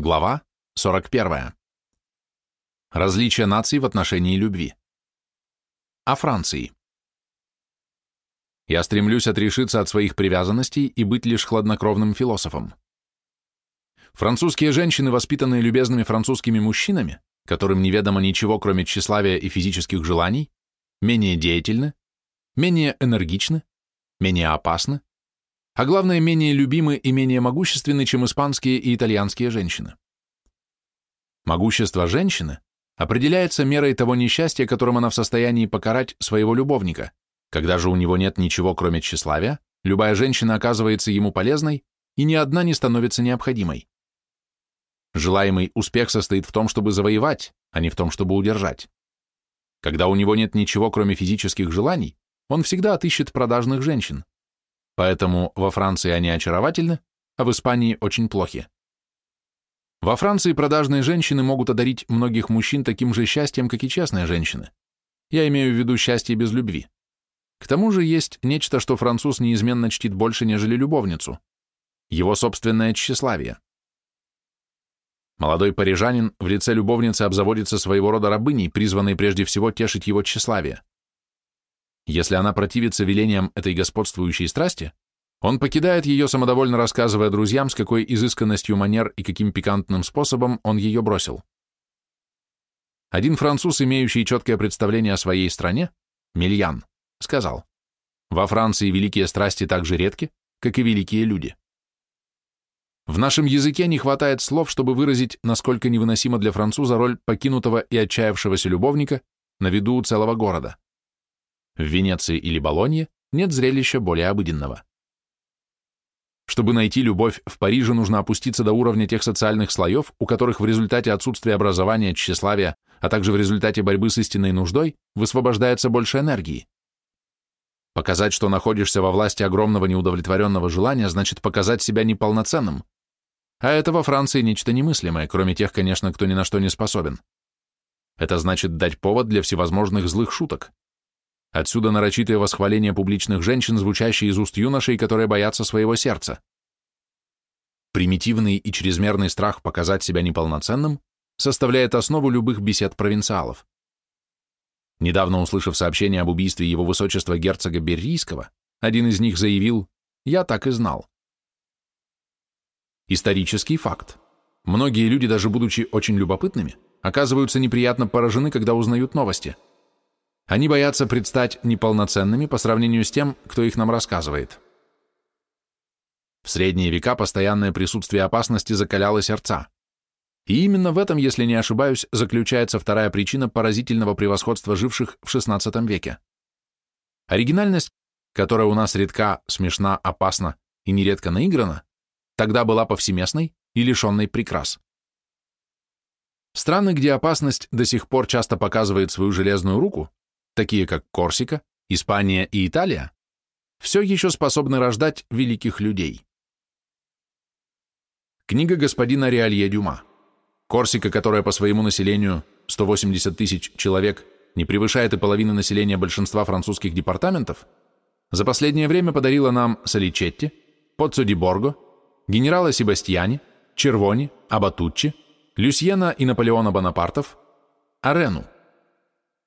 Глава 41. Различия наций в отношении любви. О Франции. Я стремлюсь отрешиться от своих привязанностей и быть лишь хладнокровным философом. Французские женщины, воспитанные любезными французскими мужчинами, которым неведомо ничего, кроме тщеславия и физических желаний, менее деятельны, менее энергичны, менее опасны, а главное, менее любимы и менее могущественны, чем испанские и итальянские женщины. Могущество женщины определяется мерой того несчастья, которым она в состоянии покарать своего любовника. Когда же у него нет ничего, кроме тщеславия, любая женщина оказывается ему полезной, и ни одна не становится необходимой. Желаемый успех состоит в том, чтобы завоевать, а не в том, чтобы удержать. Когда у него нет ничего, кроме физических желаний, он всегда отыщет продажных женщин, Поэтому во Франции они очаровательны, а в Испании очень плохи. Во Франции продажные женщины могут одарить многих мужчин таким же счастьем, как и честные женщины. Я имею в виду счастье без любви. К тому же есть нечто, что француз неизменно чтит больше, нежели любовницу. Его собственное тщеславие. Молодой парижанин в лице любовницы обзаводится своего рода рабыней, призванной прежде всего тешить его тщеславие. Если она противится велениям этой господствующей страсти, он покидает ее, самодовольно рассказывая друзьям, с какой изысканностью манер и каким пикантным способом он ее бросил. Один француз, имеющий четкое представление о своей стране, Мильян, сказал, «Во Франции великие страсти так же редки, как и великие люди». В нашем языке не хватает слов, чтобы выразить, насколько невыносима для француза роль покинутого и отчаявшегося любовника на виду целого города. В Венеции или Болонье нет зрелища более обыденного. Чтобы найти любовь в Париже, нужно опуститься до уровня тех социальных слоев, у которых в результате отсутствия образования, тщеславия, а также в результате борьбы с истинной нуждой высвобождается больше энергии. Показать, что находишься во власти огромного неудовлетворенного желания, значит показать себя неполноценным. А это во Франции нечто немыслимое, кроме тех, конечно, кто ни на что не способен. Это значит дать повод для всевозможных злых шуток. Отсюда нарочитое восхваление публичных женщин, звучащие из уст юношей, которые боятся своего сердца. Примитивный и чрезмерный страх показать себя неполноценным составляет основу любых бесед провинциалов. Недавно услышав сообщение об убийстве его высочества герцога Беррийского, один из них заявил «Я так и знал». Исторический факт. Многие люди, даже будучи очень любопытными, оказываются неприятно поражены, когда узнают новости – они боятся предстать неполноценными по сравнению с тем, кто их нам рассказывает. В средние века постоянное присутствие опасности закаляло сердца. И именно в этом, если не ошибаюсь, заключается вторая причина поразительного превосходства живших в XVI веке. Оригинальность, которая у нас редка, смешна, опасна и нередко наиграна, тогда была повсеместной и лишенной прикрас. Страны, где опасность до сих пор часто показывает свою железную руку, такие как Корсика, Испания и Италия, все еще способны рождать великих людей. Книга господина Реалье Дюма. Корсика, которая по своему населению 180 тысяч человек не превышает и половины населения большинства французских департаментов, за последнее время подарила нам Соличетти, Поццо ди Борго, генерала Себастьяни, Червони, Абатуччи, Люсьена и Наполеона Бонапартов, Арену –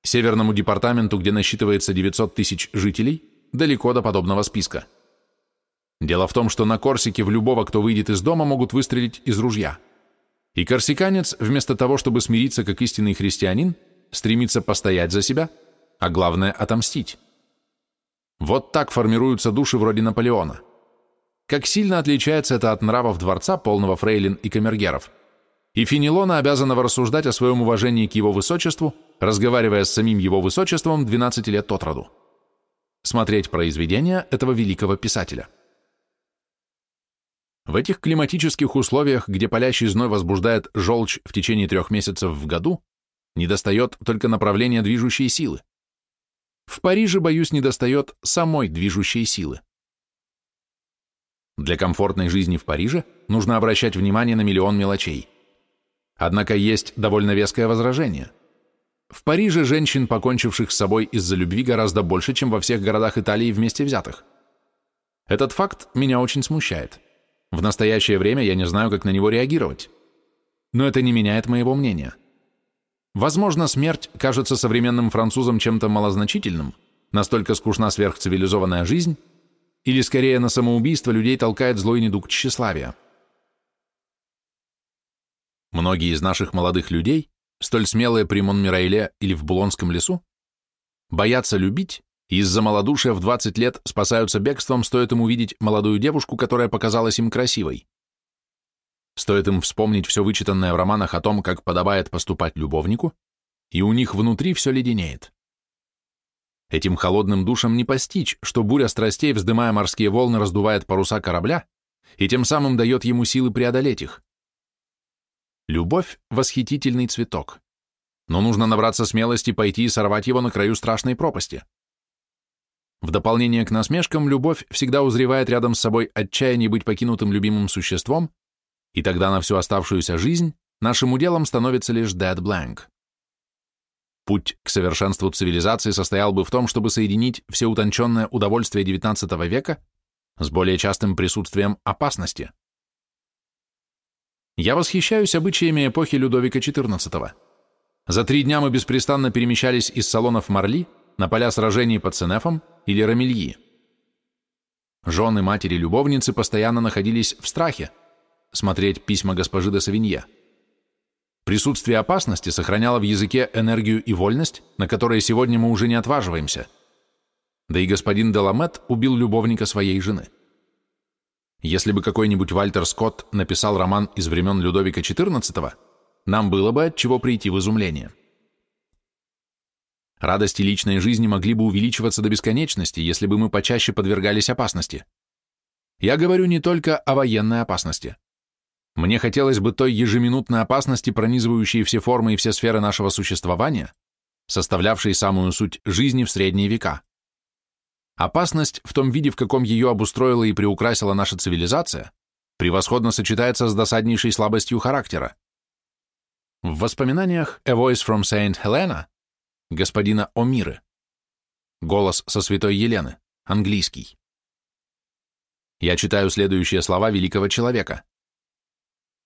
Северному департаменту, где насчитывается 900 тысяч жителей, далеко до подобного списка. Дело в том, что на Корсике в любого, кто выйдет из дома, могут выстрелить из ружья. И корсиканец, вместо того, чтобы смириться как истинный христианин, стремится постоять за себя, а главное – отомстить. Вот так формируются души вроде Наполеона. Как сильно отличается это от нравов дворца, полного фрейлин и камергеров – и Фенелона обязанного рассуждать о своем уважении к его высочеству, разговаривая с самим его высочеством 12 лет от роду. Смотреть произведения этого великого писателя. В этих климатических условиях, где палящий зной возбуждает желчь в течение трех месяцев в году, недостает только направления движущей силы. В Париже, боюсь, недостает самой движущей силы. Для комфортной жизни в Париже нужно обращать внимание на миллион мелочей. Однако есть довольно веское возражение. В Париже женщин, покончивших с собой из-за любви, гораздо больше, чем во всех городах Италии вместе взятых. Этот факт меня очень смущает. В настоящее время я не знаю, как на него реагировать. но это не меняет моего мнения. Возможно, смерть кажется современным французам чем-то малозначительным, настолько скучна сверхцивилизованная жизнь, или скорее на самоубийство людей толкает злой недуг тщеславия. Многие из наших молодых людей, столь смелые при Монмираиле или в Булонском лесу, боятся любить и из-за малодушия в 20 лет спасаются бегством, стоит им увидеть молодую девушку, которая показалась им красивой. Стоит им вспомнить все вычитанное в романах о том, как подобает поступать любовнику, и у них внутри все леденеет. Этим холодным душам не постичь, что буря страстей, вздымая морские волны, раздувает паруса корабля и тем самым дает ему силы преодолеть их. Любовь — восхитительный цветок, но нужно набраться смелости пойти и сорвать его на краю страшной пропасти. В дополнение к насмешкам, любовь всегда узревает рядом с собой отчаяние быть покинутым любимым существом и тогда на всю оставшуюся жизнь нашим уделом становится лишь dead blank. Путь к совершенству цивилизации состоял бы в том, чтобы соединить все утонченное удовольствие XIX века с более частым присутствием опасности. Я восхищаюсь обычаями эпохи Людовика XIV. За три дня мы беспрестанно перемещались из салонов Марли на поля сражений под Сенефом или Рамильи. Жены матери-любовницы постоянно находились в страхе, смотреть письма госпожи де Савинье. Присутствие опасности сохраняло в языке энергию и вольность, на которые сегодня мы уже не отваживаемся. Да и господин Деламет убил любовника своей жены. Если бы какой-нибудь Вальтер Скотт написал роман из времен Людовика XIV, нам было бы от чего прийти в изумление. Радости личной жизни могли бы увеличиваться до бесконечности, если бы мы почаще подвергались опасности. Я говорю не только о военной опасности. Мне хотелось бы той ежеминутной опасности, пронизывающей все формы и все сферы нашего существования, составлявшей самую суть жизни в средние века. Опасность в том виде, в каком ее обустроила и приукрасила наша цивилизация, превосходно сочетается с досаднейшей слабостью характера. В воспоминаниях «A Voice from Saint Helena» господина Омиры, голос со святой Елены, английский. Я читаю следующие слова великого человека.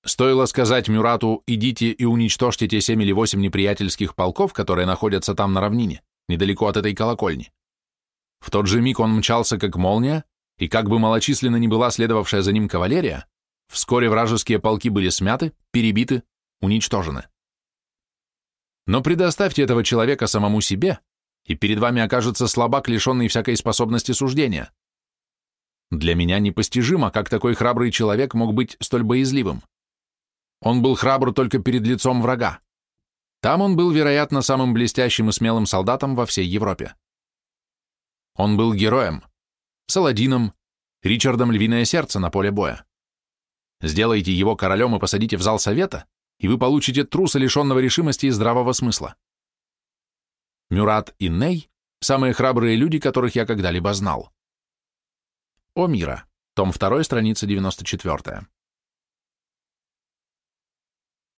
Стоило сказать Мюрату «идите и уничтожьте те семь или восемь неприятельских полков, которые находятся там на равнине, недалеко от этой колокольни». В тот же миг он мчался как молния, и как бы малочисленно ни была следовавшая за ним кавалерия, вскоре вражеские полки были смяты, перебиты, уничтожены. Но предоставьте этого человека самому себе, и перед вами окажется слабак, лишенный всякой способности суждения. Для меня непостижимо, как такой храбрый человек мог быть столь боязливым. Он был храбр только перед лицом врага. Там он был, вероятно, самым блестящим и смелым солдатом во всей Европе. Он был героем, Саладином, Ричардом Львиное Сердце на поле боя. Сделайте его королем и посадите в зал совета, и вы получите труса, лишенного решимости и здравого смысла. Мюрат и Ней – самые храбрые люди, которых я когда-либо знал. О мира. Том 2, страница 94.